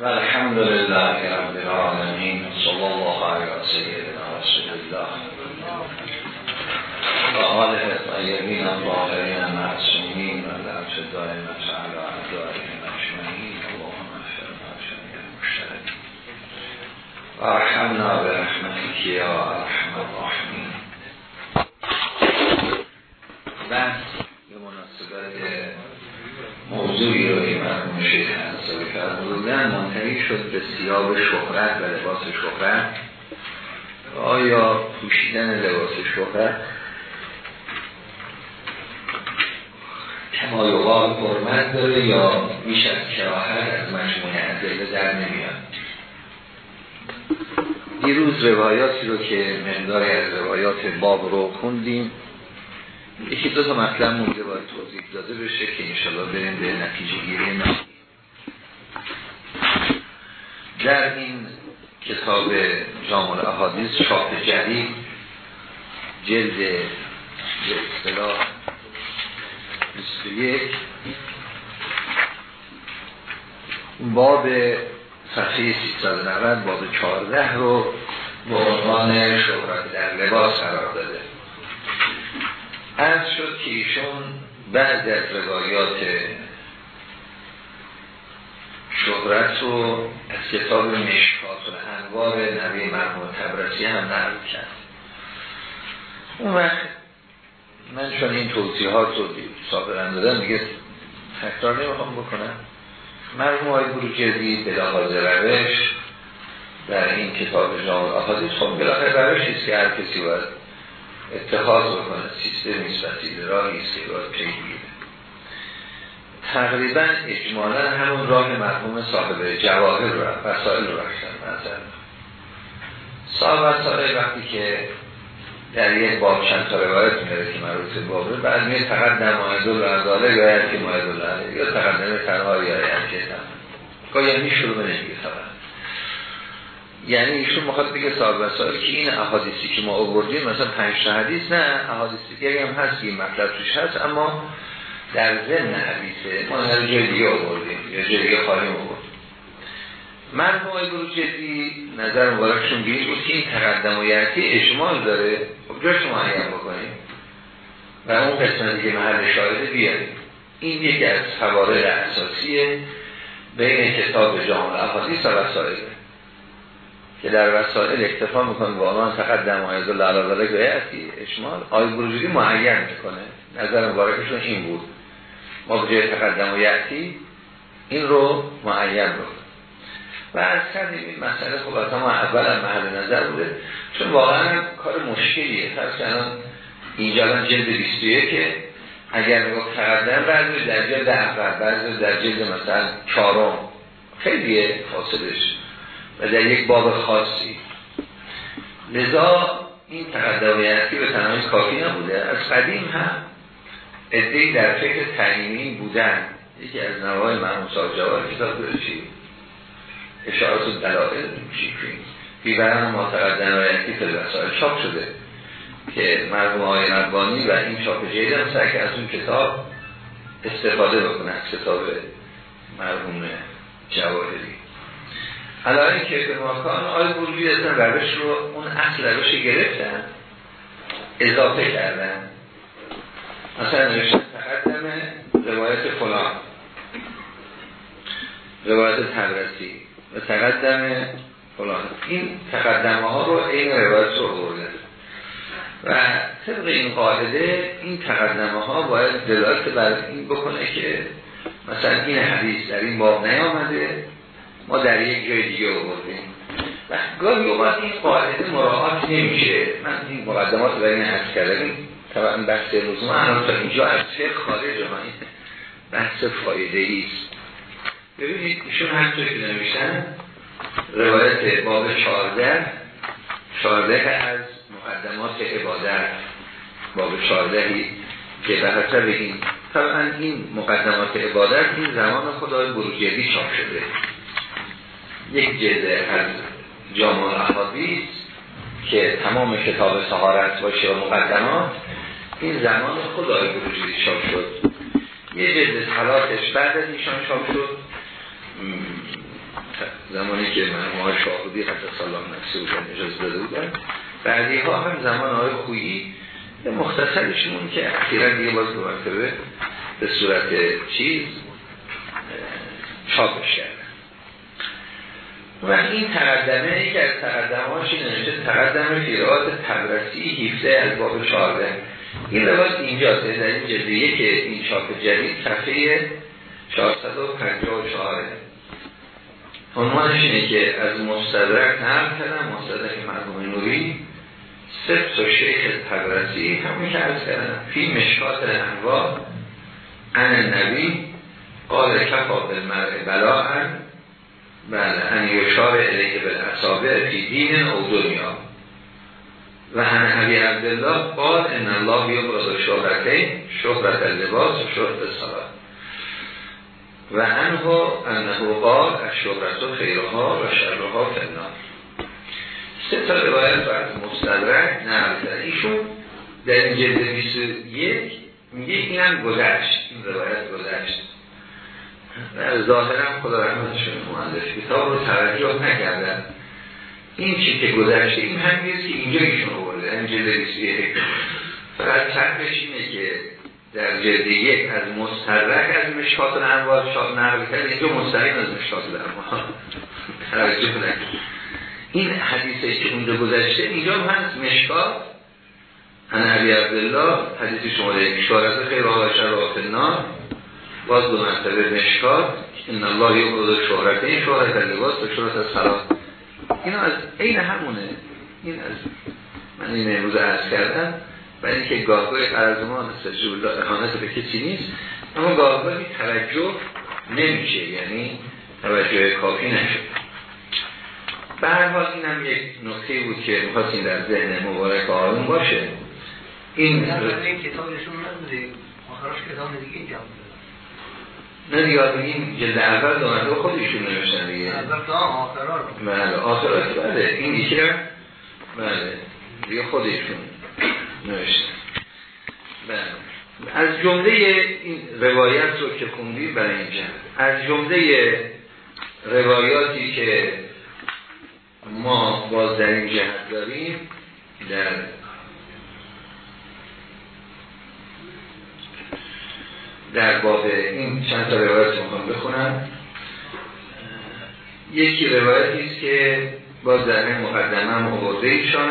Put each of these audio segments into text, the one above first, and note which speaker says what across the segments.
Speaker 1: الحمد لله رب العالمين صلى الله على سيدنا رسول الله وآله الطيبين الطاهرين المعصومين والعبد الدائمة على أعدائهم أجمعين. اللهم اغفر جميع المشتركين وارحمنا برحمتك يا أرحم الراحمين. منتهی شد به سیاب شهرت و لباس شهرت. آیا پوشیدن لباس شهرت کمایوغال حرمت داره یا میشه کراهت از مجموعه ادله در نمیاد؟ دیروز روایاتی رو که مقداری از روایات باب رو خوندیم یکی دو تا مطلب مونده باید توضیح داده بشه که انشالله بریم به نتیجه گیری در این کتاب جامع احادیث چاپ جدید جلد به اصطلاح 21 باب صفحه 390 باب 14 رو به عنوان شهرت در لباس قرار داده. از شد که ایشون بعد از روایات شهرت رو از کتاب مشکات و انوار نبی مرموم تبرسی هم نقل کرد اون وقت من چون این توضیحات رو سابقا دادم دیگه تکرار نمی‌خوام بکنم. مرموم های بروجردی بلاغاز روش در این کتاب جامعه احادیث خب بلاغ روشیست که هر کسی باید اتخاذ بکنه سیستم نیست راهی است که باید تقریبا اجمالا همون راه مرحوم صاحب جواهر رو وسائل رو رفتن نظر صاحب وسائل وقتی که در یک باب چند تا روایت میره که مربوط بابه بعد میره فقط نمایز الرزاله یا که مایز الرزاله یا تقدم تنها یا که تنها. یعنی شروع نمیگه فقط یعنی ایشون می‌خواد بگه صاحب وسائل که این احادیثی که ما آوردیم مثلا پنج تا حدیث نه احادیثی دیگه هم هست که این مطلب توش هست اما در ضمن حدیثه ما در جای آوردیم یا جای دیگه خواهیم آورد. مرحوم آقای جدی نظر مبارکشون گیرید بود که این تقدم و یعتی اشمال داره. خب جاش معین بکنیم. و اون قسمتی که محل شاهده بیاریم. این یکی از حوارد اساسیه بین کتاب جامع احادیث و وسائله که در وسائل اکتفا می‌کنه با آنان تقدم آیز الله علیه ذلك و اشمال آیه بروجودی معین می‌کنه. نظر مبارکشون این بود. ما به تقدم و یعتی این رو معین رو. و از کردیم این مسئله خب ما اول محل نظر بوده. چون واقعا کار مشکلیه. فرض الان اینجا الان جلد 21 که اگر نگاه تقدم بعضی در جلد اول بعضی در جلد مثلا چهارم. خیلیه فاصلش. و در یک باب خاصی. لذا این تقدمیتی به تنهایی کافی نبوده. از قدیم هم ادهی در فکر تعیینی بودن. یکی از نوای مرموم صاحب جوار کتاب برشی اشارات و دلائل شکرین بیبرن ما تقدمیتی فی الوسائل چاپ شده که مرموم های نبانی و این چاپ جید هم سعی که از اون کتاب استفاده بکنه از کتاب مرموم جواهری. حالا که به ماکان آی بروجی اصلا روش رو اون اصل روش گرفتن اضافه کردن. مثلا نوشتن تقدم روایت فلان. روایت تبرسی. و تقدم فلان. این تقدمه ها رو این روایت رو برده و طبق این قاعده این تقدمه ها باید دلالت بر این بکنه که مثلا این حدیث در این باب نیامده ما در یک جای دیگه آوردیم. و گاهی اوقات این قاعده مراعات نمیشه. من این مقدمات رو این حس کردم. طبعا بحث روز ما تا اینجا از چه خارج این بحث فایده ایست ببینید ایشون همطور که نمیشن روایت باب 14 14 از مقدمات عبادت. باب 14 که به حسب طبعا این مقدمات عبادت این زمان خدای بروجردی چاپ شده. یک جلد از جامع احادیث که تمام کتاب سهارت باشه و مقدمات این زمان خدای بروجی چاپ شد. یه جلد سلاتش بعد از ایشان چاپ شد. زمانی که من های شاهدی قدس الله نفسی بودن اجازه داده بودن بعدی ها هم زمان های خویی. مختصرشون که اخیرا دیگه باز دو مرتبه به صورت چیز چاپش کردن. و این تقدمه یکی از تقدمهاش این نوشته تقدم فیرات تبرسی 17 از باب 14 این روایت اینجا در این جلدیه که این چاپ جدید صفحه 454 عنوانش اینه که از مستدرک نرم کردم مستدرک مرحوم نوری سبت و شیخ تبرسی همون که از کردم. فی مشکات انواع ان نبی قال کفا بالمرء بلاعن بله ان یشار الیه بالاصابع فی دین او دنیا. و هم عبی عبدالله قال ان الله یبرد شهرتین شهرت اللباس و شهرت صلاح و انه انه قال از شهرت خیرها و شرها فنان سه تا روایت رو از مستدرک نقل ایشون در این جلد 21 میگه اینم گذشت این روایت گذشت. ظاهرم خدا رحمتشون مهندس کتاب رو توجه نکردن. این چی که گذشته این هم که اینجا ایشون آورده این جلد 21 فقط اینه که در جلد یک از مسترک از مشکات انوار شاد نقل کرد اینجا مستقیم از مشکات انوار توجه این حدیثی که اونجا گذشته اینجا هم مشکات انا عبی عبدالله حدیثی شماره اشارت خیر و شرافت النار. باز دو مرتبه مشکات این الله یقضا شهرت این شهرت لباس و شهرت از اینا از عین همونه. این از من این امروز عرض کردم و اینکه گاهگاه قرض ما نستجیب احانت به کسی نیست اما گاهگاهی توجه نمیشه یعنی توجه کافی نشه. به هر حال این هم یک نکته بود که می‌خواستیم در ذهن مبارک آرون باشه. این
Speaker 2: این کتابشون نبوده آخرش کتاب دیگه اینجا
Speaker 1: نه دیگه این جلد اول دو مرتبه خودشون نوشتن دیگه.
Speaker 2: تا آخرا رو.
Speaker 1: بله آخرات بله این دیگه بله دیگه خودشون نوشتن. بله از جمله این روایت رو که خوندیم برای این جمع. از جمله روایاتی که ما باز در این جهت داریم در در باب این چند تا روایت می‌خوام بخونم. یکی روایتی است که باز در این مقدمه هم ایشان.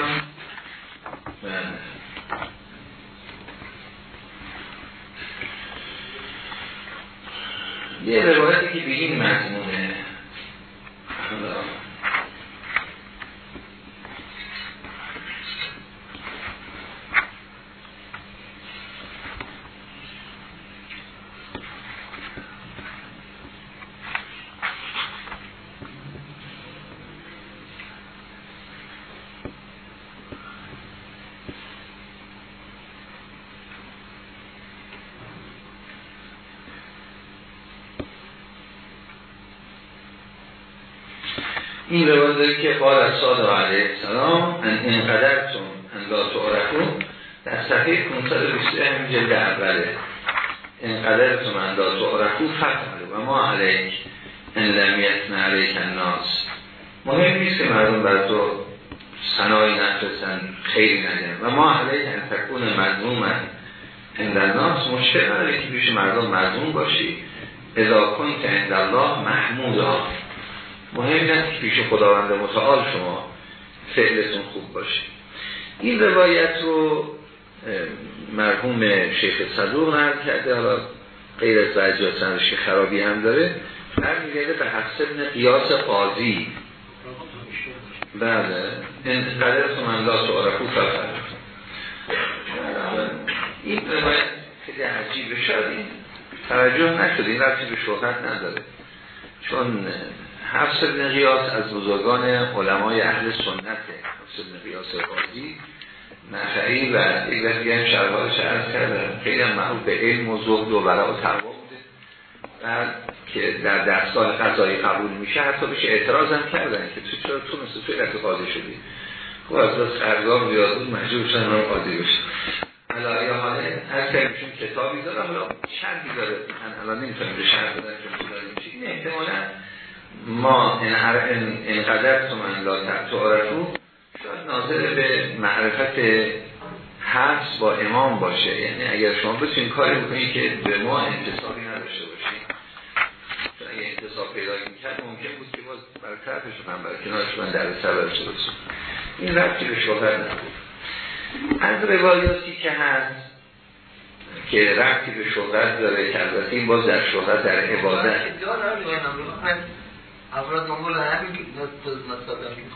Speaker 1: یه روایتی که به این مضمونه این روایت داره که قال از صادق علیه السلام ان اینقدرتون ان لا تعرفون در صفحه 523 همین جلد اوله. اینقدرتون ان لا تعرفون فتحلو و ما علیک ان لم یتن علیک الناس. مهم نیست که مردم بر تو سنایی نفرسن خیلی نگن و ما علیک ان تکون مضموم عند الناس. مشکل نداره که پیش مردم مضموم باشی. اذا کنت عند الله محمود آف مهم که پیش خداوند متعال شما فعلتون خوب باشه. این روایت رو مرحوم شیخ صدوق نرد کرده حالا غیر از وجه سندش خرابی هم داره برمیگرده به حفظ ابن قیاس قاضی. بله. این قدر سمندا سوارکو فرد این روایت خیلی عجیبه. شد این توجه نشد این رفتی به شهرت نداره. چون حفظ ابن قیاس از بزرگان علمای اهل سنته حفظ ابن قیاس قاضی نفعی و یک وقتی هم شرحالش عرض کردن خیلی معروف به علم و زهد و برای و بوده. بعد که در دستگاه قضایی قبول میشه حتی بشه اعتراض هم کردن که تو چرا تو مثل رفت قاضی شدی؟ خب از بس قرضام بیاد بود محجور شدن رو قاضی بشه. علایه حاله هر کردیشون کتابی داره حالا شرحی داره. من الان نمی‌تونم به شرح بدن که این احتمالا ما این قدر تو من لا تعرفو شاید ناظر به معرفت حفظ با امام باشه. یعنی اگر شما بتونید کاری بکنید که به ما انتصابی نداشته باشید اگه انتصاب پیدا کرد ممکن بود که باز برای طرفش من برای کنارش من در سر این رفتی به شهر نبود. از روایاتی که هست که رفتی به شهرت داره که البته این باز در شهرت در عبادت.
Speaker 2: افراد دنبال همین که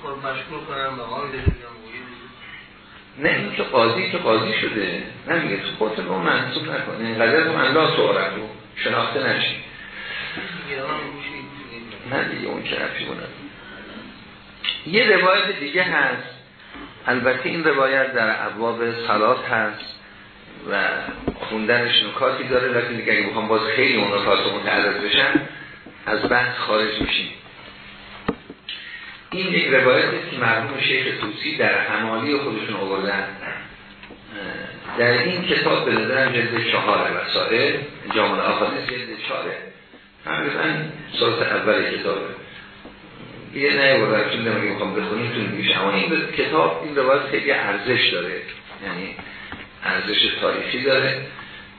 Speaker 2: خور مشکول کنم به ما
Speaker 1: نه این که قاضی که قاضی شده. نمیگه تو خودت رو منصوب نکنه اینقدر رو من لا رو شناخته نشی. نه دیگه اون که رفی یه روایت دیگه هست. البته این روایت در ابواب صلات هست و خوندنش نکاتی داره. لیکن دیگه اگه بخوام باز خیلی اون نکات متعرض بشن از بحث خارج میشیم. این یک روایت که مرحوم شیخ توسی در حمالی خودشون آوردن. در این کتاب به نظرم جلد چهار وسائل جامعه آخانه جلد چهاره تقریبا سالت اول کتابه یه نه بردن چون نمیگه می‌خوام بخونیم تو میشه اما این کتاب این روایت خیلی ارزش داره. یعنی ارزش تاریخی داره.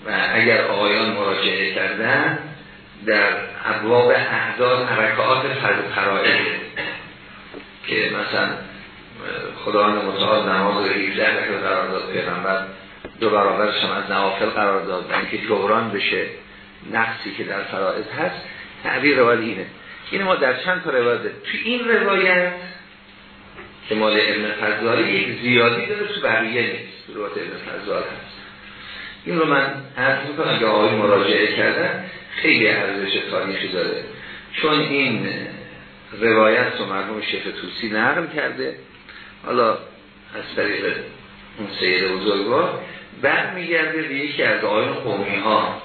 Speaker 1: و اگر آقایان مراجعه کردن در ابواب احداد حرکات فرائض. که مثلا خداوند متعال نماز 17 رکعت قرار داد. پیغمبر دو برابرش هم از نوافل قرار داد اینکه جبران بشه. نقصی که در فرائض هست تعبیر روایت اینه. این ما در چند تا روایت تو این روایت که مال ابن فضالی یک زیادی داره تو بقیه نیست. روایت ابن فضال هست. این رو من عرض می‌کنم که آقای مراجعه کردن خیلی ارزش تاریخی داره. چون این روایت رو مرحوم شیخ توسی نقل کرده. حالا از طریق اون سید بزرگوار میگرده به یکی از آیون قومی ها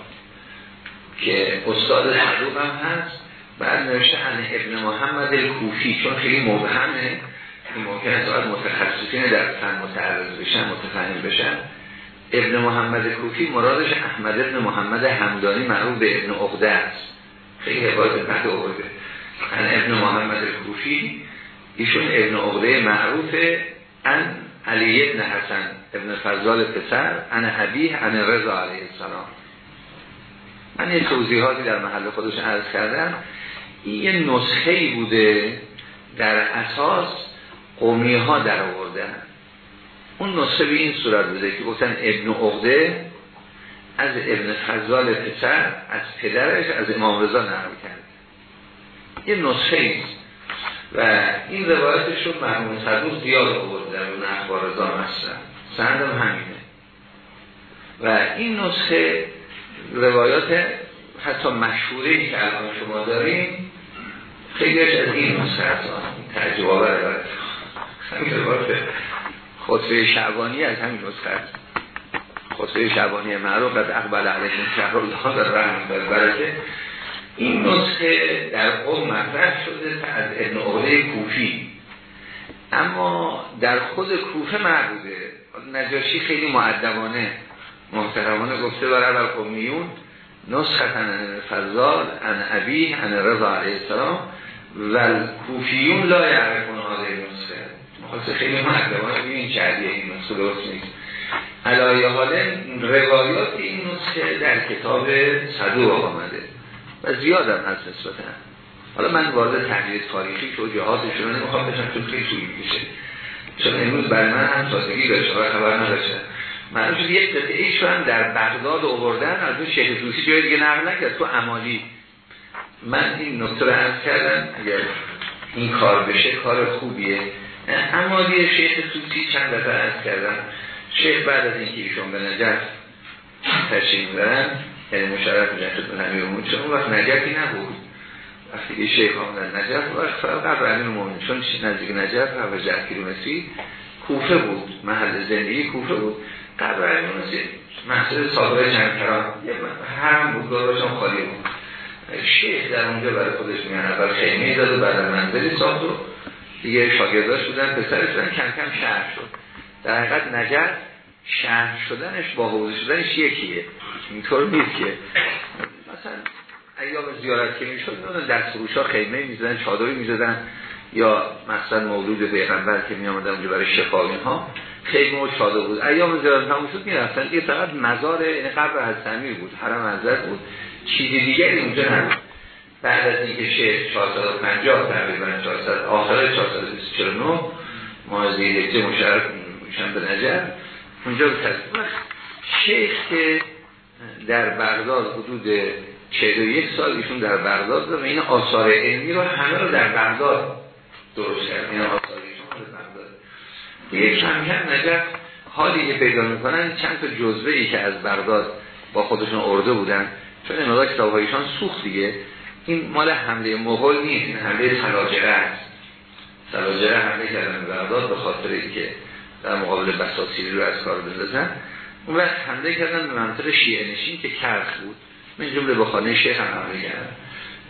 Speaker 1: که استاد صدوق هم هست. بعد نوشته ان ابن محمد الکوفی چون خیلی مبهمه. ممکن است باید متخصصین در فن متعرض بشن متفهم بشن. ابن محمد کوفی مرادش احمد ابن محمد همدانی معروف به ابن عقده است. خیلی حبایت بعد عقده ان ابن محمد کوفی ایشون ابن عقده معروف ان علی ابن حسن ابن فضال پسر ان حبیه ان رضا علیه السلام. من یه توضیحاتی در محل خودش عرض کردم. این یه نسخه بوده در اساس قومی ها در آوردن. اون نسخه به این صورت بوده که گفتن ابن عقده از ابن فضال پسر از پدرش از امام رضا نقل کرد. یه نسخه ایست و این روایتش رو مرمون صدوق زیاد آورد در اون اخبار مستن سندم همینه. و این نسخه روایات حتی مشهوره که الان شما داریم خیلیش از این نسخه هست ترجیب آور روایت خطبه شعبانی از همین نسخه هست. خطبه شعبانی معروف از اقبل علیه شهر الله در رحم برکه این نسخه در قوم مطرح شده از ابن عقده کوفی. اما در خود کوفه مربوده نجاشی خیلی معدبانه محترمانه گفته برای اول قومیون نسخه ان فضال ان ابی ان رضا علیه السلام و کوفیون لا یعرفون هذه نسخه. مخواست خیلی معدبانه این چردیه این نسخه درست نیست. علایه حال روایات این نسخه در کتاب صدوق آمده. و زیاد هم هست نسبتا. حالا من وارد تحلیل تاریخی که جهاتش رو نمی‌خوام بشم چون خیلی طول میشه چون امروز برای من هم سازگی داشته و خبر نداشته. من شد یک قطعه هم در بغداد آوردن از اون شیخ توسی جای دیگه نقل نکرد تو عمالی من این نکته رو عرض کردم اگر این کار بشه کار خوبیه. عمالی شیخ توسی چند دفعه عرض کردم. شیخ بعد از اینکه ایشون به نجف تشریف دارن یعنی مشرف جهت به همین امون چون اون وقت نجفی نبود. وقتی که شیخ آمدن نجف وقت قبل امین امون چون نزدیک نجف و جهت کیلومتری کوفه بود. محل زندگی کوفه بود. قبل امین امون محصول صادقه چندکران هم بود. دارشان خالی بود. شیخ در اونجا برای خودش میان اول خیمه داده بعد منزلی ساخت و دیگه شاگرداش بودن. پسرش بودن. کم کم شهر شد. در حقیقت نجف شهر شدنش با حوض شدنش یکیه. اینطور نیست که. مثلا ایام زیارت که می‌شد دست فروش ها خیمه می‌زدن چادری می‌زدن یا مثلا مولود پیغمبر که می اونجا برای شفا ها خیمه و چادر بود. ایام زیارت تموم شد می‌رفتن. یه فقط مزار این قبر حضرت بود حرم حضرت بود. چیزی دیگری اونجا نبود بعد از اینکه شیخ 450 تقریبا 400 آخر 429 مازی هجه مشرف به نجر اونجا تصدیق شیخ که در بغداد حدود 41 سال ایشون در بغداد و این آثار علمی رو همه رو در بغداد درست کرد این آثار ایشون در بغداد. دیگه کم کم نجف حالی که پیدا می‌کنن چند تا جزوه ای که از بغداد با خودشون ارده بودن چون این کتاب هایشان سوخت دیگه. این مال حمله مغول نیست این حمله سلاجره است. سلاجره حمله کردن بغداد به خاطر اینکه در مقابل بساطیری رو از کار بندازن. اون وقت حمله کردن به منطقه شیعه نشین که کرخ بود. من جمله به خانه شیخ هم حمله کردن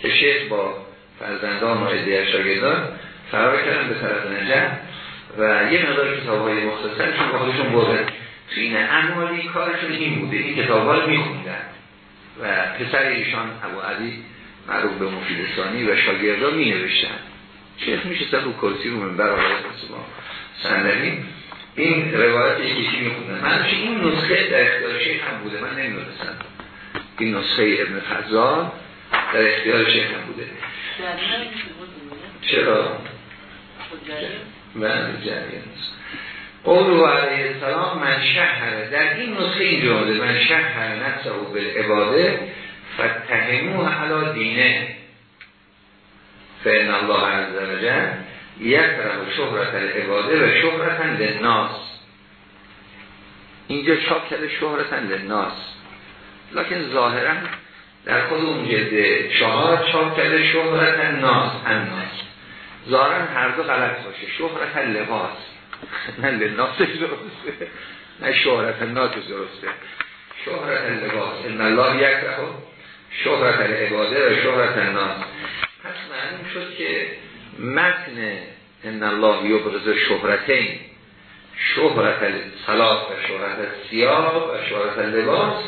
Speaker 1: که شیخ با فرزندان و عده شاگردان فرار کردن به طرف نجم و یه مقدار کتاب های مختصر چون خودشون بردن. تو این امالی کارشون این بوده این کتاب ها میخوندن. و پسر ایشان ابو علی معروف به مفیدستانی و شاگردان می نوشتن شیخ میشه رو کرسی رو من برای ما سندنی این روایت یکی میخوندن من این نسخه در اختیار شیخ هم بوده من نمی‌دونستم. این نسخه ابن فضال در اختیار شیخ هم بوده. چرا؟ من جریان قول علیه السلام من شهره. در این نسخه این جمله من شهر نفسه و بالعباده فتهموه علا دینه. فإن الله عز وجل یکره شهرت العباده و شهرت للناس. اینجا چاپ کرده شهرت للناس. لکن ظاهرا در خود اون جلد چهار چاپ کرده شهرت ناس الناس ظاهرا هر دو غلط باشه. شهرت لباس. نه لناس درسته. نه شهرت ناس درسته. شهرت لباس. ان الله یکره. شهرت العباده و شهرت الناس پس معلوم شد که متن ان الله یبرز شهرتین. شهرت صلات و شهرت سیاه و شهرت لباس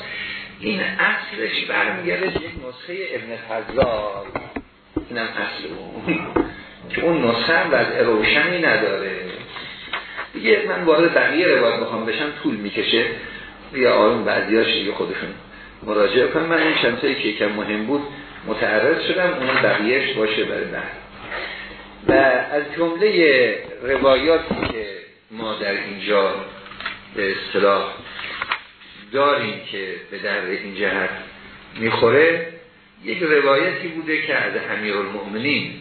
Speaker 1: این اصلش برمیگرده یک نسخه ابن فضال اینم اصل اون. که اون نسخه هم وضع روشنی نداره. دیگه من وارد بقیه روایت بخوام بشم طول می‌کشه. یا آروم بعضیاش دیگه خودشون مراجعه کنم. من این چند که یکم مهم بود متعرض شدم. اون بقیهش باشه برای بعد. و از جمله روایاتی که ما در اینجا به اصطلاح داریم که به در این جهت می‌خوره یک روایتی بوده که از امیر المؤمنین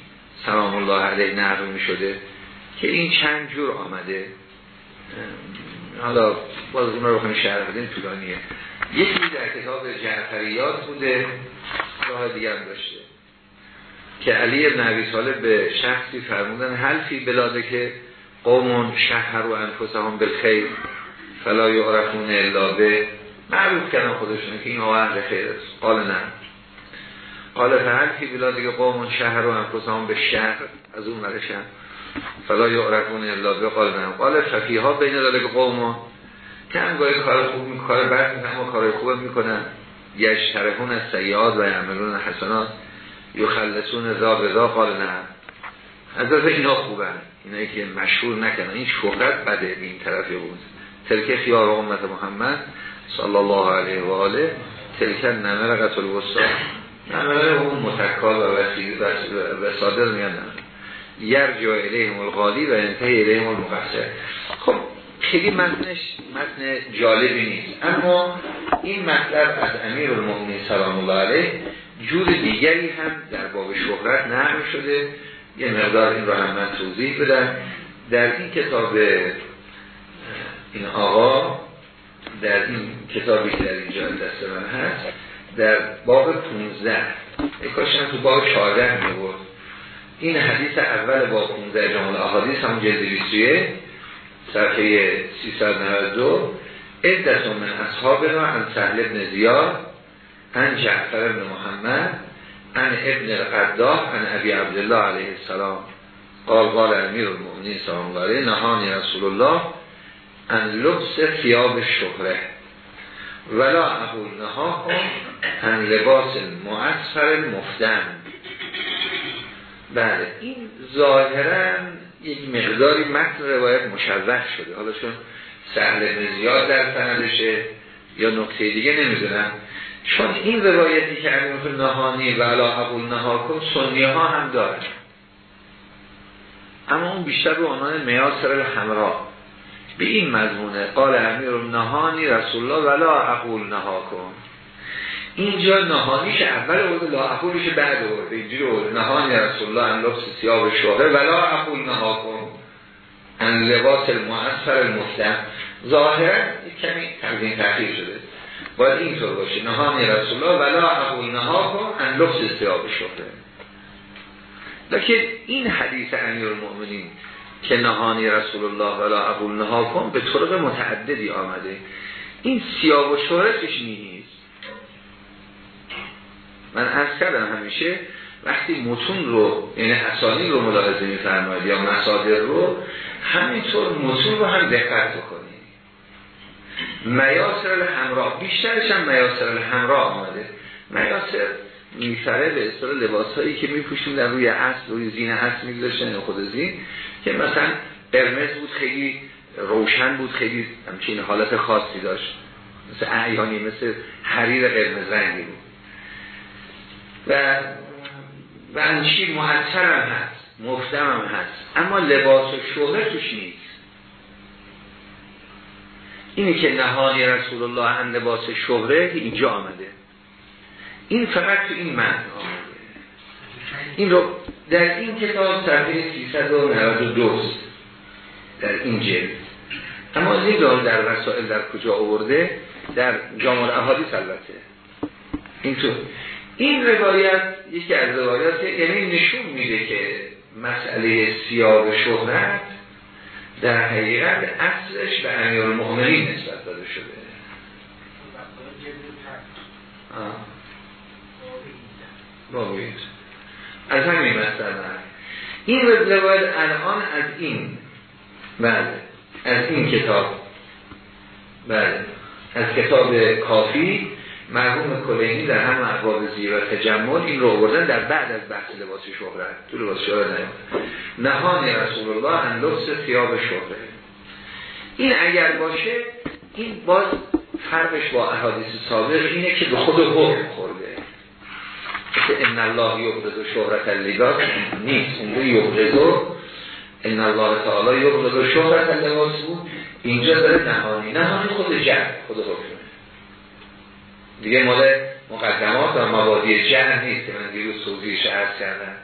Speaker 1: سلام الله علیه نقل می شده که این چند جور آمده. حالا باز اون رو خیلی شرح بدیم طولانیه. یکی در کتاب جعفریات بوده راه دیگه هم داشته. که علی ابن عبی طالب به شخصی فرمودن حلفی بلاده که قومون شهر و انفسهم بالخیر فلا یعرفون الا به معروف کردن خودشونه که این ها اهل خیر است. قال نه. قال فحلفی بلاده که قومون شهر و انفسهم به شهر از اون مرشن فلا یعرفون الا به قال نه. قال ففیها بین داده که قومون که هم گاهی کار خوب می کار بد می اما کار خوب می‌کنن یشترهون از سیاد و یعملون حسنات. یخلصون به ذا قال نه. از از اینا خوبن. اینایی که مشهور نکنن این شهرت بده این طرف بود تلک خیار امت محمد صلی الله علیه و آله. تلک نمر قتل وستا نمر اون متکال و وسادر میان یرجع الیهم الغالی و انتهی الیهم المقصر. خب خیلی متنش متن جالبی نیست. اما این مطلب از امیر المؤمنین سلام الله علیه جور دیگری هم در باب شهرت نقل شده. یه مقدار این رو هم من توضیح بدم. در این کتاب این آقا در این کتابی که در اینجا دست من هست در باب 15 اکاشن تو باب 14 می این حدیث اول باب 15 جمال احادیث همون جلد 21 صفحه 392 ادت من اصحاب را ان سهل ابن زیاد. ان جعفر ابن محمد ان ابن القداح ان ابی عبدالله علیه السلام. قال قال امیر المؤمنین سلام الله نهانی رسول الله ان لبس فیاب شهره. ولا اقول نها ان لباس مؤثر مفتن. بله این ظاهرا یک مقداری متن روایت مشوه شده. حالا چون سهل زیاد در سندشه یا نکته دیگه نمی‌دونم. چون این روایتی که امیر نهانی و علا قبول نها کن سنی ها هم دارن. اما اون بیشتر به عنوان میاسر همراه. به این مضمونه قال امیر نهانی رسول الله ولا اقول نها کن اینجا نهانیش اول اول لا اقولش بعد ورده اینجوری نهانی رسول الله ان لبس سیاب شوهر ولا اقول نها کن ان لباس المؤثر المفتن ظاهرا کمی تقدیم تحقیق شده. باید اینطور باشه. نهانی رسول الله ولا اقول نها کن ان سیاب شوهر لیکن این حدیث امیر المؤمنین که نهانی رسول الله ولا اقول نها کن به طرق متعددی آمده. این سیاب و شهرتش نیست. من از کردم همیشه وقتی متون رو یعنی اسانی رو ملاحظه میفرمایید یا مصادر رو همینطور متون رو هم دقت بکنید. میاسر همراه بیشترش هم میاسر همراه آمده میاسر میفره به اصطلاح لباس هایی که میپوشیم در روی اصل روی زین اصل میگذاشتن خود زین که مثلا قرمز بود خیلی روشن بود خیلی همچین حالت خاصی داشت. مثل اعیانی مثل حریر قرمز رنگی بود. و و انچی محتر هم هست مفتم هست. اما لباس و شوهر توش نیست. اینی که نهانی رسول الله هم لباس شهره اینجا آمده. این فقط تو این متن آمده. این رو در این کتاب صفحه 392 در این جلد. اما نمی‌دونم در رسائل در کجا آورده؟ در جامعه احادیث البته. اینطور این روایت یکی از روایات یعنی نشون میده که مسئله سیاه شهرت در حقیقت اصلش به امیر المؤمنین نسبت داده شده. باید از همین مثلا این روایت الان از این. بله. از این کتاب. بله. از کتاب کافی. مرحوم کلینی در هم ابواب زیر و تجمل این رو آوردن در بعد از بحث لباس شهرت. تو لباس شهرت نه نهان رسول الله ان لبس شهرت. این اگر باشه این باز فرقش با احادیث سابق اینه که به خود حکم خورده. که ان الله یبرز شهرت اللباس نیست. اونجا یبرز ان الله تعالی یبرز شهرت اللباس بود. اینجا داره نهانی. نهانی خود جمع خود حکمه دیگه مال مقدمات و مبادی جهن نیست که من دیروز توضیحش عرض کردم.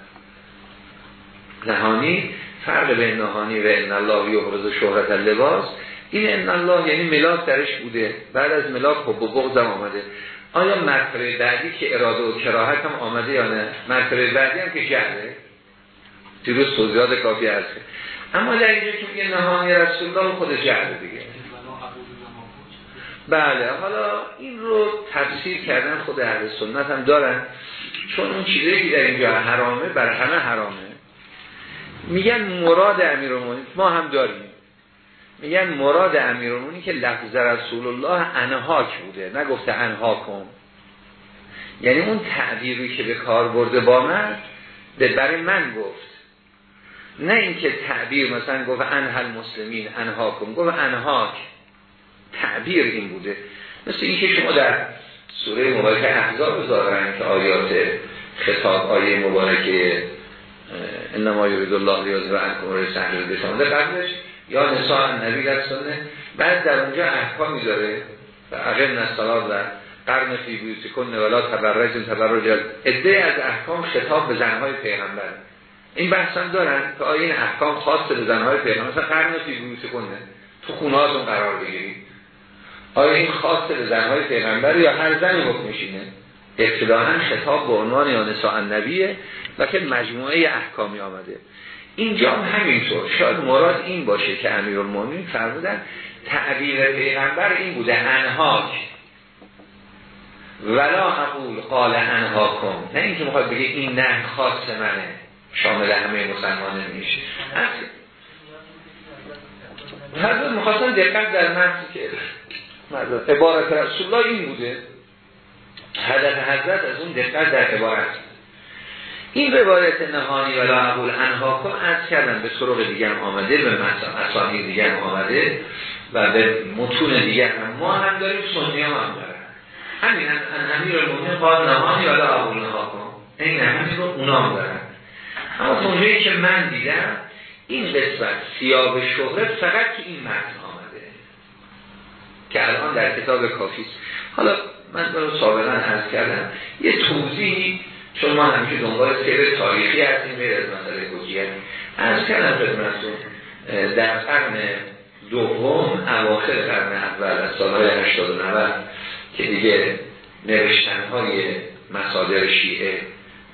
Speaker 1: نهانی فرق بین نهانی و ان الله یبرز شهرت اللباس. این ان الله یعنی ملاک درش بوده. بعد از ملاک خب بغض هم آمده. آیا مرتبه بعدی که اراده و کراهت هم آمده یا نه؟ مرتبه بعدی هم که جهله. دیروز توضیحات کافی هست اما در اینجا که نهانی رسول الله خود جهله دیگه. بله حالا این رو تفسیر کردن خود اهل سنت هم دارن چون اون چیزی که در اینجا حرامه بر همه حرامه. میگن مراد امیرالمومنین ما هم داریم. میگن مراد امیرالمومنین که لفظ رسول الله انهاک بوده نگفته انهاکم یعنی اون تعبیری که به کار برده با من به برای من گفت. نه اینکه تعبیر مثلا گفت انهل مسلمین انهاکم گفت انهاک تعبیر این بوده. مثل اینکه شما در سوره مبارکه احزاب دارن که آیات خطاب آیه مبارکه انما یرید الله لیاز و انکم رو سهل بشانده قبلش یا نساء نبی رسانه بعد در اونجا احکام می‌ذاره. و اقل نستالات و قرن فی بیوتی کن ولا تبرج تبرج اده از احکام خطاب به زنهای پیغمبر. این بحث هم دارن که آیا این احکام خاص به زنهای پیغمبر؟ مثلا قرن فی بیوتی تو خونه قرار بگیرید. آیا این خاص به زنهای پیغمبر یا هر زنی حکم میشینه؟ ابتداعا خطاب به عنوان یا نساء النبیه و که مجموعه احکامی آمده. اینجا هم همینطور. شاید مراد این باشه که امیرالمومنین فرمودن تعبیر پیغمبر این بوده انهاک. ولا اقول قال انها کن نه اینکه می‌خواد بگه این نه خاص منه. شامل همه مسلمان میشه. حضرت می‌خواستن دقت در معنی که عبارت رسول الله این بوده هدف حضرت از اون دقت در عبارت. این روایت نهانی و لا انها کن از کردن به سرق دیگر آمده به اسامی دیگر آمده و به متون دیگر هم. ما هم داریم سنی هم, هم دارن همین هم امیر المومنین قال نهانی و لا انها کن. این همین رو اونا هم دارن. اما اونجایی که من دیدم این قسمت سیاب شهرت فقط تو این متن. که الان در کتاب کافی حالا من رو سابقا عرض کردم یه توضیحی چون ما همیشه دنبال سیر تاریخی هستیم غیر از مسئله حجیت از کردم خدمتتون در قرن دوم اواخر قرن اول از سالهای 80 و 90 که دیگه نوشتن های مصادر شیعه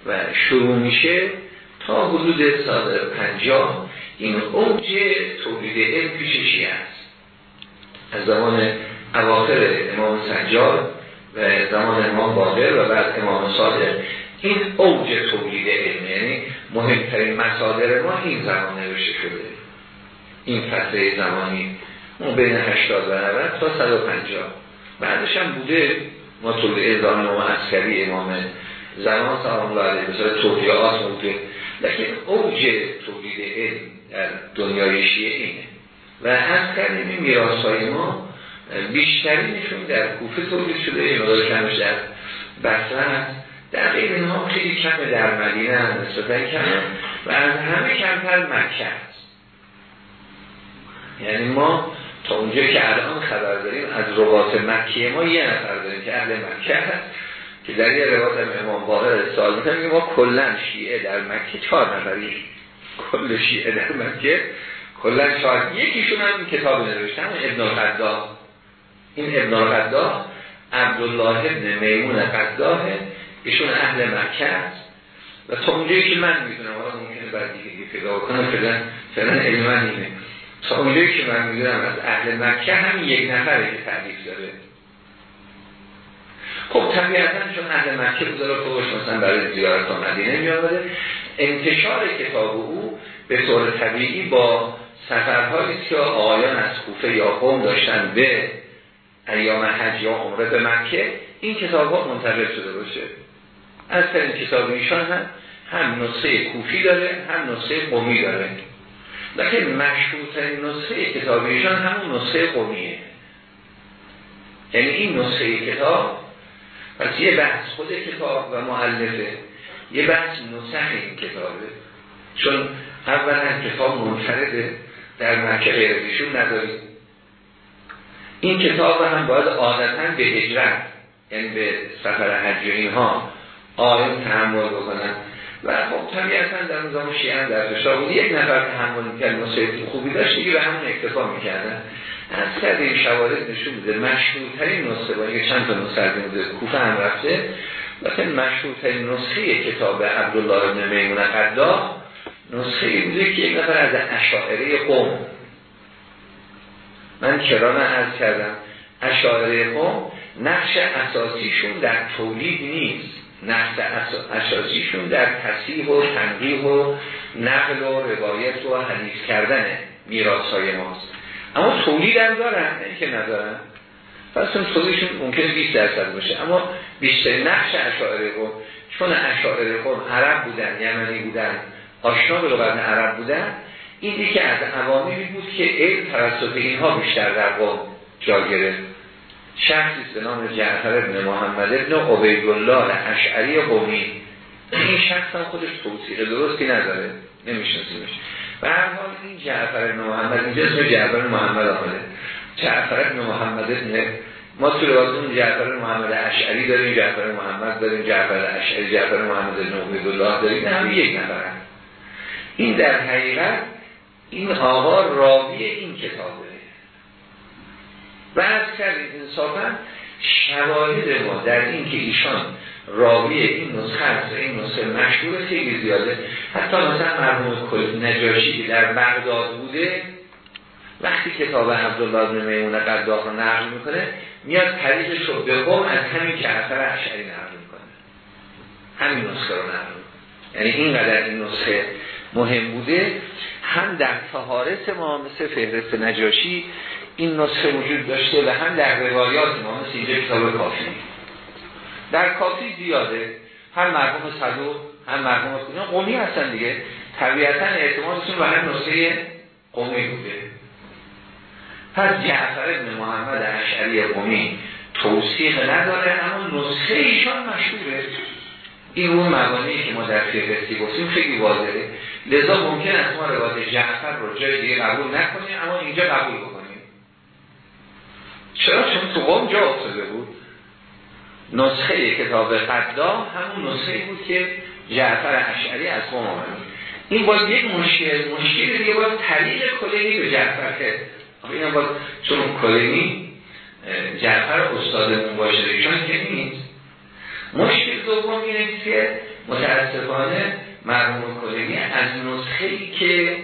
Speaker 1: و شروع میشه تا حدود سال 50 این اوج تولید علم پیش شیعه است. از زمان اواخر امام سجاد و زمان امام باقر و بعد امام صادق. این اوج تولید علم یعنی مهمترین مصادر ما این زمان نوشته شده. این فتره زمانی اون بین 80 و 90 تا 150 بعدش هم بوده ما تولید ازان و عسکری امام زمان سلام الله علیه بسیار توضیحات بوده. لیکن اوج تولید علم در دنیای شیعه اینه. و هم کردیم این میراث ما بیشترینشون در کوفه تولید شده این مقدار کمش در بسرن در غیر اینها خیلی کم در مدینه هم نسبتا کم و از همه کمتر مکه هست یعنی ما تا اونجا که الان خبر داریم از روات مکیه ما یه نفر داریم که اهل مکه هست که در یه روات امام باقر سال می‌کنیم ما کلن شیعه در مکه چهار نفری کل شیعه در مکه. کلن چهار یکیشون هم کتاب نوشتن ابن القدا این ابن القدا عبدالله ابن میمون قداه ایشون اهل مکه است. و تا اونجایی که من می‌دونم حالا ممکنه بعد دیگه پیدا کنم فعلا فعلا علم من اینه. تا اونجایی که من می‌دونم از اهل مکه هم یک نفره که تعریف داره. خب طبیعتا چون اهل مکه بوداره خوش مثلا برای زیارت مدینه می آمده انتشار کتاب او به طور طبیعی با سفرهایی که آقایان از کوفه یا قوم داشتن به ایام حج یا عمره به مکه این کتاب ها منتقل شده باشه. از این کتاب ایشان هم هم نسخه کوفی داره هم نسخه قومی داره. لیکن مشهورترین نسخه کتاب ایشان همون نسخه قومیه. یعنی این نسخه کتاب پس یه بحث خود کتاب و معلفه یه بحث نسخه این کتابه. چون اولا کتاب منفرده در مکه غیرشون ندارید این کتاب هم باید عادتا به هجرت یعنی به سفر حج اینها آیان تحمل بکنن. و خب طبیعتا در نظام شیعه در بود. یک نفر تحمل می‌کرد نصیحت خوبی داشت دیگه به همون اکتفا می‌کردن. از کرده این شوارد نشون بوده مشهورترین نسخه با اینکه چند تا نسخه بوده کوفه هم رفته. مثلا مشهورترین نسخه کتاب عبدالله ابن میمون قدا نسخه بوده که یک نفر از اشاعره قوم. من کرانه عرض کردم؟ اشاعره قوم نقش اساسیشون در تولید نیست. نقش اساسیشون در تصیح و تنقیح و نقل و روایت و حدیث کردن میراث های ماست. اما تولید هم دارن نه که ندارن. پس اون تولیدشون ممکنه 20 درصد باشه. اما بیشتر نقش اشاعره قوم چون اشاعره قوم عرب بودن یمنی بودن آشنا به لغت عرب بودن این که از عوامی بود که علم توسط اینها بیشتر در قوم جا گرفت. شخصی به نام جعفر ابن محمد ابن عبیدالله اشعری قومی. این شخص هم خودش توصیق درستی نداره نمیشناسیمش. و هر حال این جعفر ابن محمد اینجا اسم جعفر محمد آمده. جعفر ابن محمد ابن ما تو روایتون جعفر محمد اشعری داریم جعفر محمد داریم جعفر اشعری جعفر محمد ابن عبیدالله داریم هم یک نفر این در حقیقت این آقا راوی این کتابه. و از کردید انصافا شواهد ما در این که ایشان راوی این نسخه هست این نسخه مشهور خیلی زیاده. حتی مثلا مرحوم کل نجاشی که در بغداد بوده وقتی کتاب عبدالله بن میمون قداخ رو نقل می‌کنه میاد طریقش رو به قوم از همین که اثر اشعری نقل می‌کنه. همین نسخه رو نقل یعنی اینقدر این نسخه مهم بوده. هم در فهارس ما مثل فهرست نجاشی این نسخه وجود داشته و هم در روایات ما مثل اینجا کتاب کافی. در کافی زیاده. هم مرحوم صدوق هم مرحوم قومی هستن دیگه. طبیعتا اعتمادشون به هم نسخه قومی بوده. پس جعفر ابن محمد اشعری قومی توصیق نداره اما نسخه ایشان مشهوره. این اون مبانی که ما در فیقستی گفتیم خیلی واضحه. لذا ممکن است ما روایت جعفر رو جای دیگه قبول نکنیم اما اینجا قبول بکنیم. چرا؟ چون تو قوم جا افتاده بود. نسخه کتاب قدا همون نسخه بود که جعفر اشعری از قوم آمد این باید یک مشکل مشکل دیگه باید طریق کلینی به جعفر که این باید چون کلینی جعفر استادمون باشه ایشان که نیست. مشکل دوم اینه که متاسفانه مرحوم کلینی از نسخه ای که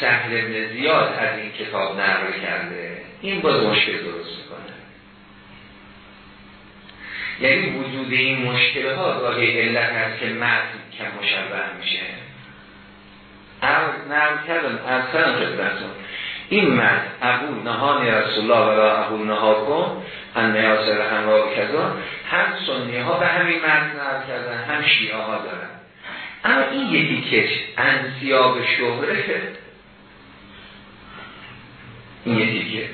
Speaker 1: سهل ابن زیاد از این کتاب نقل کرده. این باید مشکل درست می‌کنه. یعنی وجود این مشکل ها گاهی علت هست که متن کم مشبه میشه. نقل کردم اصلا خدمتون این مرد ابو نهان رسول الله و ابو نهاکم هم نیاسر هم را کذا هم سنی ها به همین مرد نقل کردن هم شیعه ها دارن. اما این یکی کش انسیاب شهره این یکی که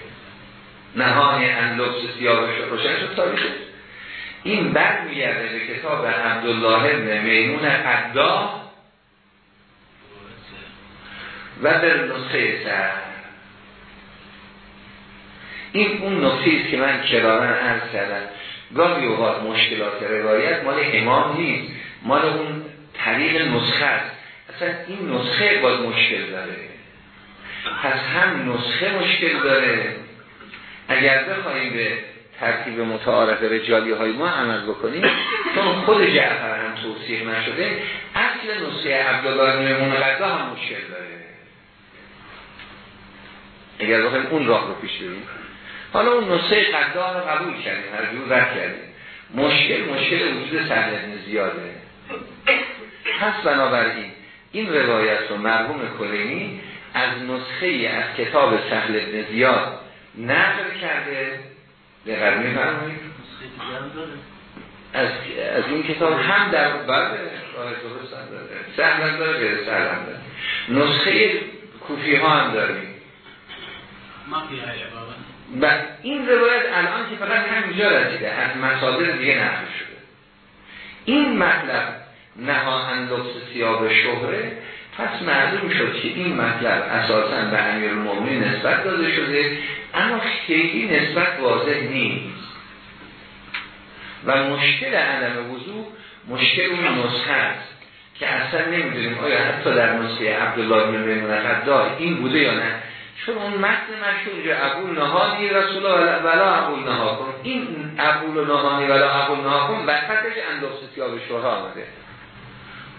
Speaker 1: نهان ان سیاب شهره روشن شد تاریخه این بعد میگرده به کتاب عبدالله ابن میمون قدا و در نسخه سر. این اون نقطه است که من کرارن عرض کردم. گاهی اوقات مشکلات روایت مال امام نیست. مال اون طریق نسخه است. اصلا این نسخه باید مشکل داره. پس هم نسخه مشکل داره. اگر بخواهیم به ترتیب متعارف رجالی های ما عمل بکنیم چون خود جعفر هم توصیح نشده اصل نسخه عبدالله نمون قضا هم مشکل داره. اگر بخوایم اون راه رو پیش بریم. حالا اون نسخه قضا رو قبول کردیم هر جور رد کردیم. مشکل مشکل وجود سهل زیاده. پس بنابراین این روایت رو مرحوم کلینی از نسخه ای از کتاب سهل ابن زیاد نقل کرده. دقیق میفرمایید؟ از, از این کتاب هم در بعد داره. سهل هم داره غیر سهل هم داره. نسخه کوفی ها هم داریم. و این روایت الان که فقط همینجا رسیده از مصادر دیگه نقل شده. این مطلب نها لبس سیاب شهره. پس معلوم شد که این مطلب اساسا به امیر المومنی نسبت داده شده اما خیلی نسبت واضح نیست. و مشکل علم وضوع مشکل اون نسخه است که اصلا نمی‌دونیم آیا حتی در نسخه عبدالله بن میمون این بوده یا نه. چون اون متن مشهور اینجا ابو نهانی رسول الله ولا ابو نهاکم. این ابو نهانی ولا ابو نهاکم وسطش انداخت سیاب شورا آمده.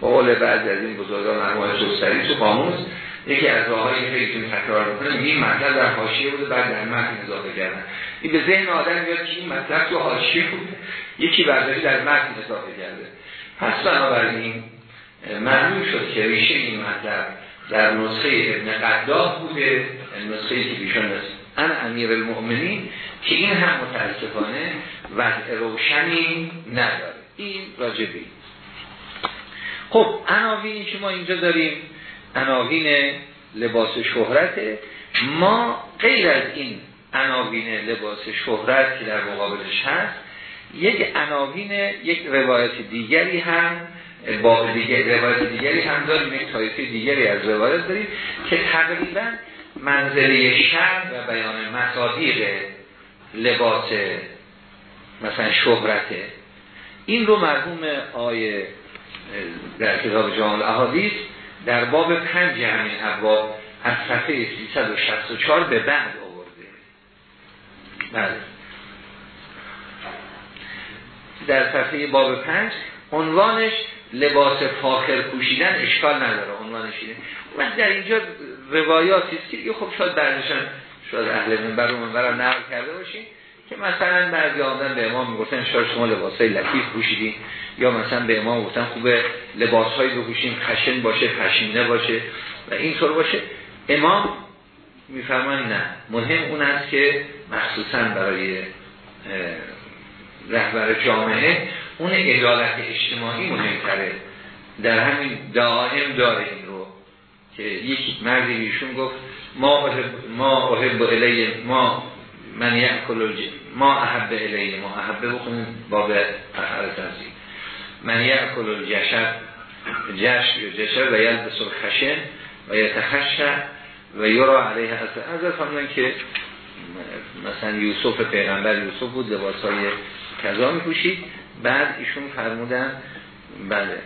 Speaker 1: با قول بعد از این بزرگان مرموهای جستری تو قاموس یکی از راههای خیلی تکرار می‌کنه این مطلب در حاشیه بوده بعد در متن اضافه کردن. این به ذهن آدم میاد که این مطلب تو حاشیه بوده. یکی برداری در متن اضافه کرده. پس بنابراین معلوم شد که ریشه این مطلب در نسخه ابن قداه بوده نسخه که بیشون است ان امیر المؤمنین که این هم متاسفانه وضع روشنی نداره. این راجبی خب عناوینی که ما اینجا داریم عناوین لباس شهرته ما غیر از این عناوین لباس شهرت که در مقابلش هست یک عناوین یک روایت دیگری هم با دیگر روایت دیگری هم داریم یک طایفه دیگری از روایت داریم که تقریبا منظره شر و بیان مصادیق لباس مثلا شهرته این رو مرحوم آیه در کتاب جامع احادیث در باب پنج همین ابواب از صفحه 364 به بعد آورده. بله. در صفحه باب پنج عنوانش لباس فاخر پوشیدن اشکال نداره. عنوانش اینه. من در اینجا روایاتی است که خب شاید بعضشان شاید اهل منبر و منبر نقل کرده باشیم که مثلا بعضی آمدن به امام می‌گفتن شاید شما لباسای لطیف پوشیدین یا مثلا به امام گفتن خوبه لباسهایی بپوشیم خشن باشه خشینه باشه و اینطور باشه. امام میفرمان نه مهم اون است که مخصوصا برای رهبر جامعه اون عدالت اجتماعی مهمتره. در همین دائم داره این رو که یک مردی ایشون گفت ما احب ما احب الی ما من یأکل ما احب الی ما احب بخونیم باب تنزی من یأکل الجشر جشن یا جشر و یلبس الخشن و یتخشه و یورا علیه اصلا از فرمودن که مثلا یوسف پیغمبر یوسف بود لباس های پوشید بعد ایشون فرمودن بله.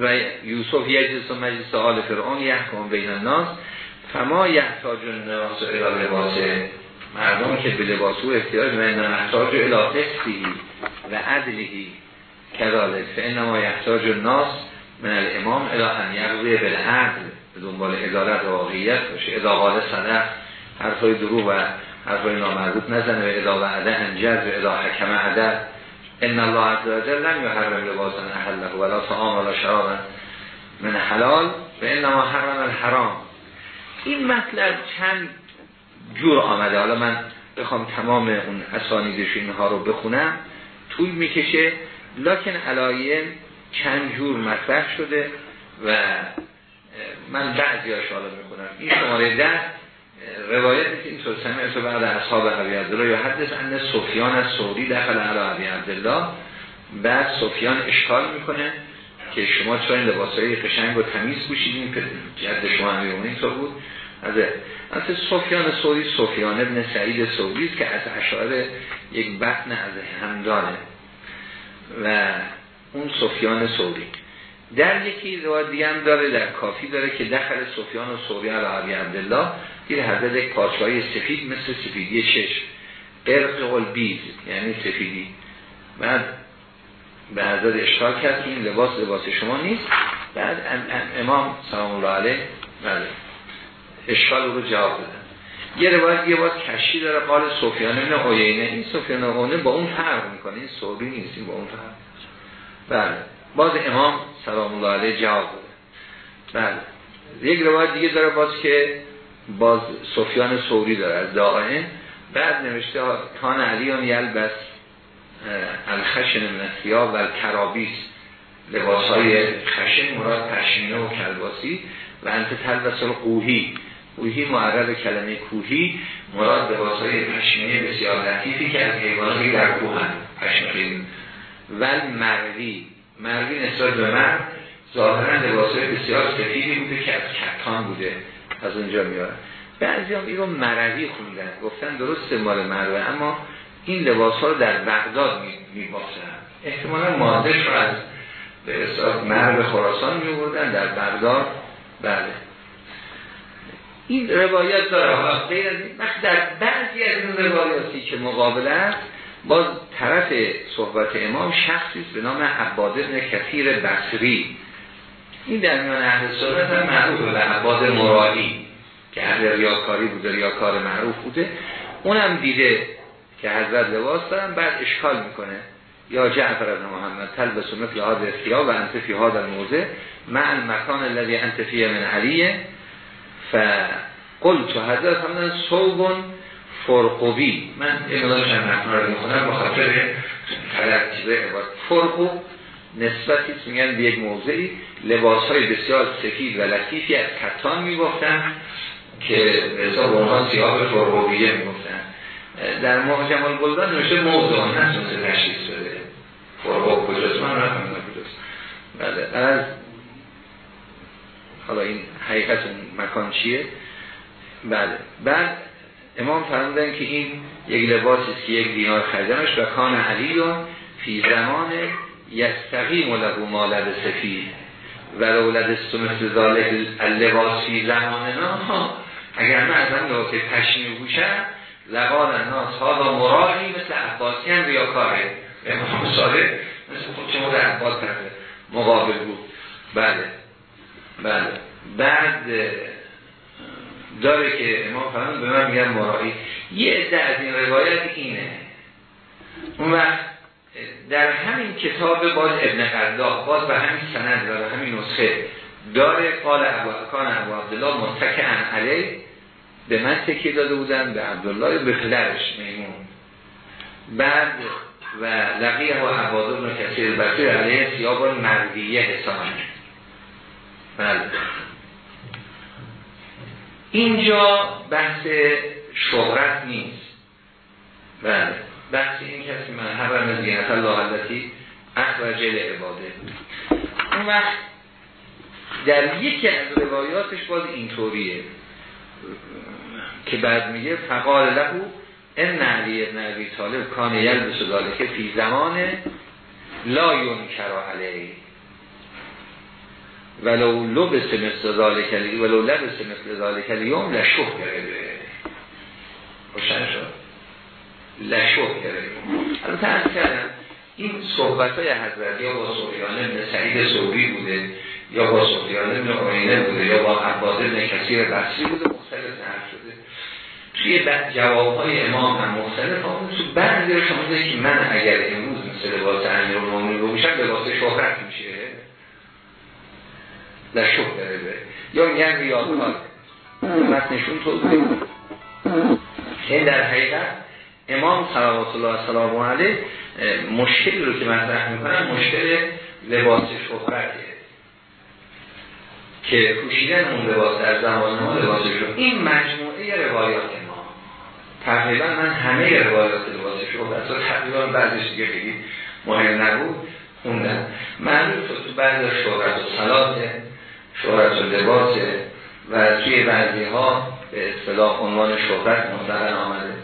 Speaker 1: و یوسف یجلس و مجلس آل فرعون یحکم بین الناس فما یحتاج الناس الى لباس مردم که به لباس او احتیاج و این محتاج الى و عدلی کذالک فانما یحتاج الناس من الامام الى ان یقضی بالعدل به دنبال ادارت و واقعیت باشه. اذا قال صدق حرفای دروغ و حرفای نامربوط نزنه. و اذا وعده انجز و اذا حکم عدل. ان الله عز وجل لم يحرم لباسا احله ولا طعام ولا شرابا من حلال و انما حرم الحرام. این مطلب چند جور آمده. حالا من بخوام تمام اون اسانیدش اینها رو بخونم. طول می‌کشه. لکن علایه چند جور مطرح شده و من بعضی هاش حالا می‌خونم. این شماره ده روایت این سمعت و بعد اصحاب عبی عبدالله یا حدث ان سفیان از سعودی دخل علی عبی عبدالله. بعد سفیان اشکال می‌کنه که شما چرا این قشنگ و تمیز پوشیدین جد شما تو بود. از سفیان سعودی سفیان ابن سعید سعودی که از اشعار یک بطن از همدانه. و اون سفیان سعودی. در یکی روایت دیگه داره در کافی داره که دخل سفیان و سوری علی عبدالله دیر حضرت یک سفید مثل سفیدی شش. قرق البید یعنی سفیدی. بعد به حضرت اشتار کرد این لباس لباس شما نیست. بعد امام سلام الله علیه بله. اشکال رو جواب دادن یه روایت یه باز کشی داره قال سفیان ابن عیینه. این سفیان ابن با اون فرق می‌کنه. این سوری نیست این با اون فرق بله. باز امام سلام الله علیه جواب داده بله. یک روایت دیگه داره باز که باز سفیان سوری داره از دائم بعد نوشته کان علیان یلبس الخشن من و کرابیس لباس های خشن مراد پشمینه و کلباسی. و انت تلبس قوهی قوهی معرض کلمه کوهی مراد لباس های پشمینه بسیار لطیفی که از حیواناتی در کوهن پشمینه ول مروی مروی نسبت به مرد ظاهرا لباس بسیار سفیدی بوده که از کتان بوده. از اونجا میارن. بعضی هم این رو مروی خوندن گفتن درست مال مروه اما این لباس ها رو در بغداد می باشن احتمالا مادش رو از به اصلاح مرد خراسان می بردن در بغداد بله. این روایت داره. حالا غیر در بعضی از این روایاتی که مقابل است باز طرف صحبت امام شخصی به نام عباد ابن کثیر بصری. این در میان اهل سنت هم معروف به عباد مرادی که اهل ریاکاری بوده ریاکار معروف بوده. اونم دیده که حضرت لباس دارن بعد اشکال می‌کنه. یا جعفر از محمد تلبس مثل هذا الثياب و انت فی هذا الموضع مع المکان الذي انت فيه من علیه. فقلت حضرت فرمودن صوب فرقوی. من امضا چند مکان رو می‌خونم با خاطر ترتیب عبارت فرقو نسبتی میگن به یک موضعی لباس های بسیار سفید و لطیفی از کتان می‌گفتن که به عنوان سیاه فرقویه می‌گفتن در محجم البلدان نوشته موضوع هست مثل تشخیص بده فرقو کجاست؟ من رفتم کجاست. بله از حالا این حقیقت مکان چیه؟ بله. بعد امام فرمودن که این یک لباسی که یک دینار خریدنش و کان علی فی زمان یستقیم له مالد سفید. و لولد مثل ذالک اللباس فی زماننا اگر من از هم لباس پشمی بوشم لقال الناس و مرایی مثل عباسی هم ریاکاره. امام صادق مثل خود چه مورد عباس مقابل بود. بله. بله. بعد داره که امام فرمان به من میگن مرایی. یه عده از این روایت اینه. اون وقت در همین کتاب باز ابن قرداح باز به همین سند و همین نسخه داره قال ابو کان ابو عبدالله متکئن علی به من تکیه داده بودن به عبدالله به پدرش میمون. بعد و لقیه و حوادر و کسی بسیر علیه سیاب مردیه حسان بله. اینجا بحث شهرت نیست. بله. بحث این کسی من حرم زینت الله علتی اخرج عباده. اون وقت در یکی از روایاتش باز اینطوریه. که بعد میگه فقال لهو این نعلی ابن عبی طالب کان یلبس که فی زمان لا کرا علیه. ولو لبس مثل ذالک ولو لبس مثل ذالک الیوم لشوه کرده. روشن شد؟ لشوه کرده. البته از کردم این صحبت های حضرت یا با سفیان ابن سعید سعودی بوده یا با سفیان ابن عینه بوده یا با عباد ابن کثیر بصری بوده مختلف نهر شده. توی جواب های امام هم مختلف هم تو بعضی شما که من اگر امروز مثل لباس امیر رو میشم لباس شهرت میشه. در شهر داره یا میگن ریاضات متنشون توضیح. این در حقیقت امام صلوات الله سلام علیه مشکلی رو که مطرح می‌کنن مشکل لباس شهرته که پوشیدن اون لباس در زمان ما لباس شهرت این مجموعه روایات ما تقریبا من همه روایات لباس شهرت رو تقریبا بعضش دیگه خیلی مهم نبود خوندن معلوم شد تو بعض شهرت و صلات شهرت و لباس و توی بعضی ها به اصطلاح عنوان شهرت مطلقا آمده.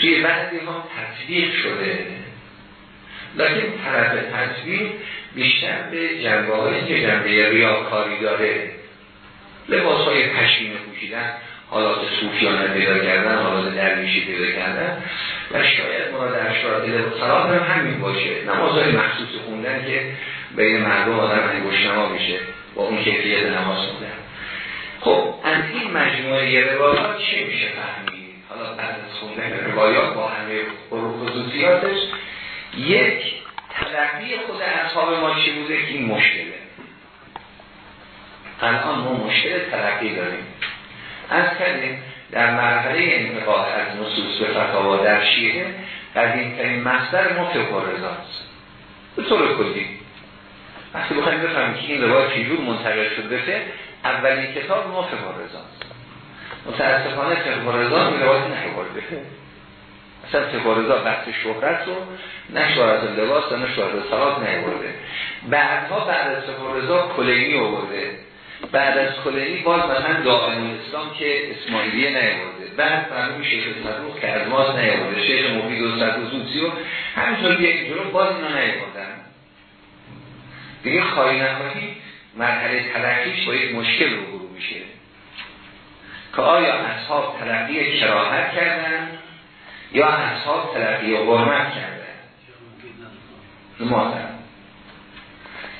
Speaker 1: توی بعضی ها تطبیق شده. لیکن طرف تصویر بیشتر به جنبه های که جنبه ریاکاری داره. لباس های پشمین پوشیدن حالات صوفیانه پیدا کردن حالات درویشی پیدا کردن. و شاید مراد اشارات صلات هم همین باشه. نمازهای مخصوص خوندن که بین مردم آدم انگشنما بشه با اون کیفیت نماز خوندن خب از این مجموعه روایات چه میشه فهمید؟ حالا بعد از خوندن روایات با همه خصوصیاتش یک تلقی خود اصحاب ما چی بوده؟ که این مشکله. الان ما مشکل تلقی داریم. از کردیم در مرحله انتقال از نصوص به فتاوا در شیعه قدیم ترین مصدر ما فقه رضاست. به طور کلی. وقتی بخوایم بفهمیم که این روایت چجور منتقل شده اولین کتاب ما فقه رضاست متاسفانه فقه رضا این روایت نشورده اصلا تبارزا بحث شهرت رو نه شهرت لباس نه شهرت سلات نیورده. بعدها بعد از تبارزا کلینی آورده. بعد از کلینی باز مثلا دائم اسلام که اسماعیلیه نیورده. بعد فرمون شیخ صدوق که از ماز نیورده. شیخ مفید و صدوزوزی و همینطور یک جلو باز اینا نیوردن. دیگه خواهی مرحله تلقیش با یک مشکل رو برو میشه. که آیا اصحاب تلقی کراهت کردن یا اصحاب تلقی حرمت کرده مادر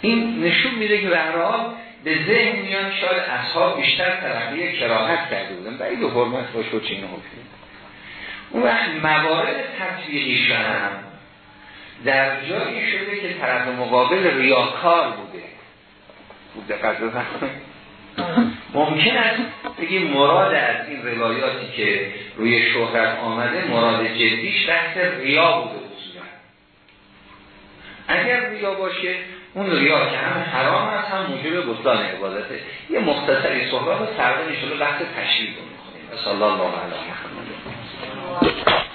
Speaker 1: این نشون میده که به به ذهن میان شاید اصحاب بیشتر تلقی کراهت کرده بودن. بعید و حرمت باشه و چین اون وقت موارد تطبیقیشان هم در جایی شده که طرف مقابل ریاکار بوده. بود دقت ممکن است بگیم مراد از این روایاتی که روی شهرت آمده مراد جدیش بحث ریا بوده اصولا. اگر ریا باشه اون ریا که هم حرام است هم موجب بطلان عبادته. یه مختصری صحبت و سرده نشده بحث تشریف رو می‌خونیم و الله علیه محمد.